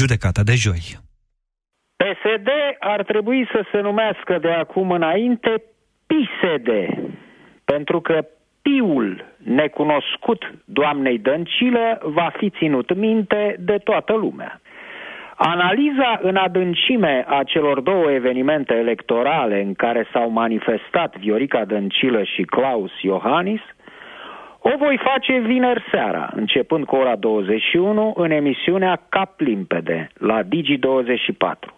judecata de joi. PSD ar trebui să se numească de acum înainte PSD, pentru că piul necunoscut doamnei Dăncilă va fi ținut minte de toată lumea. Analiza în adâncime a celor două evenimente electorale în care s-au manifestat Viorica Dăncilă și Claus Iohannis o voi face vineri seara, începând cu ora 21, în emisiunea Cap Limpede, la Digi24.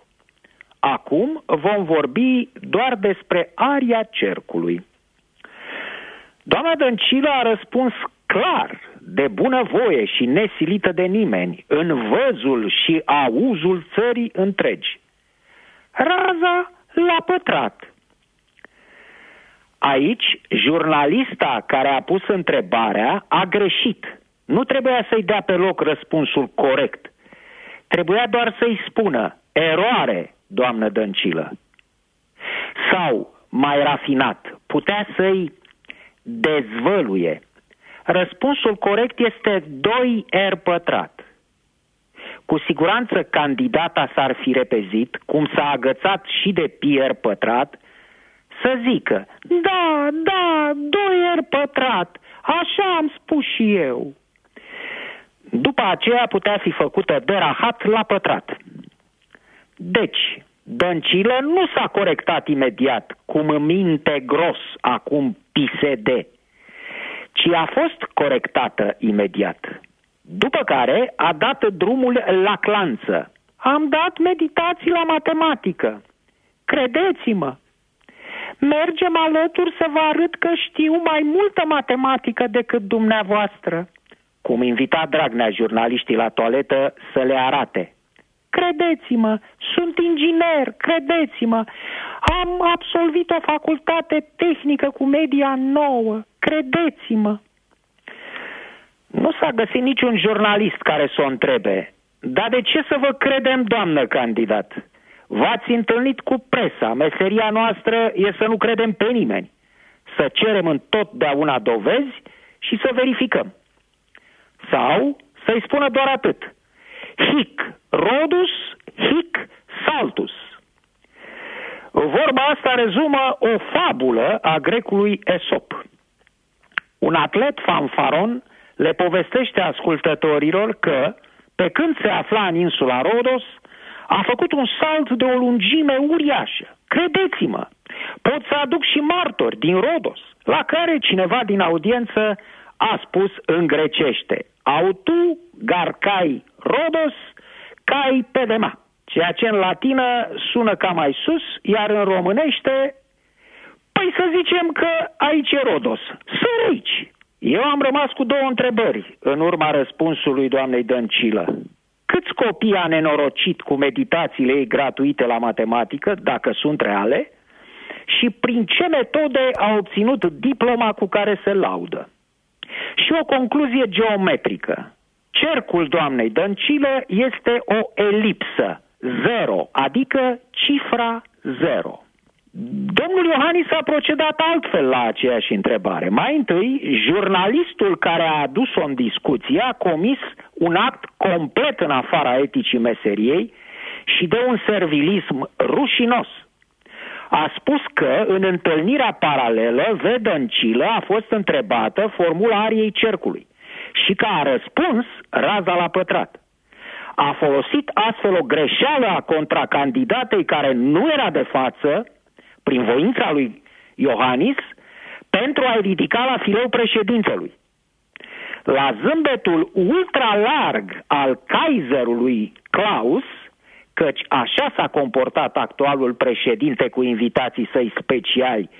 Acum vom vorbi doar despre aria cercului. Doamna Dăncilă a răspuns clar, de bunăvoie și nesilită de nimeni, în văzul și auzul țării întregi. Raza l-a pătrat. Aici, jurnalista care a pus întrebarea a greșit. Nu trebuia să-i dea pe loc răspunsul corect. Trebuia doar să-i spună, eroare, doamnă Dăncilă. Sau, mai rafinat, putea să-i dezvăluie. Răspunsul corect este 2R pătrat. Cu siguranță candidata s-ar fi repezit, cum s-a agățat și de PR pătrat, să zică, da, da, 2R pătrat, așa am spus și eu. După aceea putea fi făcută de rahat la pătrat. Deci, Dăncilă nu s-a corectat imediat, cum minte gros acum PSD, ci a fost corectată imediat. După care a dat drumul la clanță. Am dat meditații la matematică. Credeți-mă, mergem alături să vă arăt că știu mai multă matematică decât dumneavoastră. Cum invita Dragnea jurnaliștii la toaletă să le arate. Credeți-mă, sunt inginer, credeți-mă. Am absolvit o facultate tehnică cu media nouă, credeți-mă. Nu s-a găsit niciun jurnalist care să o întrebe. Dar de ce să vă credem, doamnă candidat? V-ați întâlnit cu presa. Meseria noastră e să nu credem pe nimeni. Să cerem întotdeauna dovezi și să verificăm. Sau să-i spună doar atât. Hic rodus, hic saltus. Vorba asta rezumă o fabulă a grecului Esop. Un atlet fanfaron le povestește ascultătorilor că, pe când se afla în insula Rodos, a făcut un salt de o lungime uriașă. Credeți-mă, pot să aduc și martori din Rodos, la care cineva din audiență a spus în grecește, autu garcai Rodos, cai pedema, ceea ce în latină sună ca mai sus, iar în românește, păi să zicem că aici e Rodos, aici. Eu am rămas cu două întrebări în urma răspunsului doamnei Dăncilă. Câți copii a nenorocit cu meditațiile ei gratuite la matematică, dacă sunt reale, și prin ce metode a obținut diploma cu care se laudă? Și o concluzie geometrică. Cercul doamnei Dăncilă este o elipsă, zero, adică cifra zero. Domnul Iohannis a procedat altfel la aceeași întrebare. Mai întâi, jurnalistul care a adus-o în discuție a comis un act complet în afara eticii meseriei și de un servilism rușinos. A spus că în întâlnirea paralelă, Vedăncilă a fost întrebată formula ariei cercului și că a răspuns raza la pătrat. A folosit astfel o greșeală a contracandidatei care nu era de față, prin voința lui Iohannis, pentru a-i ridica la fileu președintelui. La zâmbetul ultralarg al Kaiserului Klaus, căci așa s-a comportat actualul președinte cu invitații săi speciali,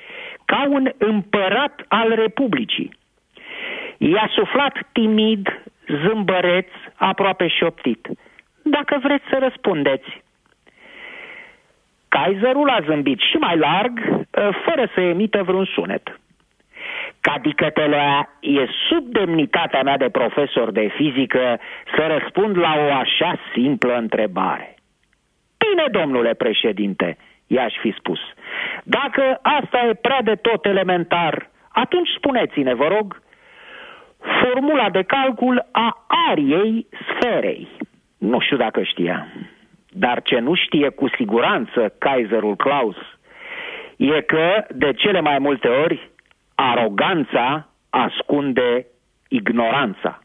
ca un împărat al Republicii. I-a suflat timid, zâmbăreț, aproape șoptit. Dacă vreți să răspundeți. Kaiserul a zâmbit și mai larg, ă, fără să emită vreun sunet. Cadicătele e sub demnitatea mea de profesor de fizică să răspund la o așa simplă întrebare. Bine, domnule președinte, i-aș fi spus. Dacă asta e prea de tot elementar, atunci spuneți-ne, vă rog, formula de calcul a ariei sferei. Nu știu dacă știa. Dar ce nu știe cu siguranță Kaiserul Klaus e că de cele mai multe ori aroganța ascunde ignoranța.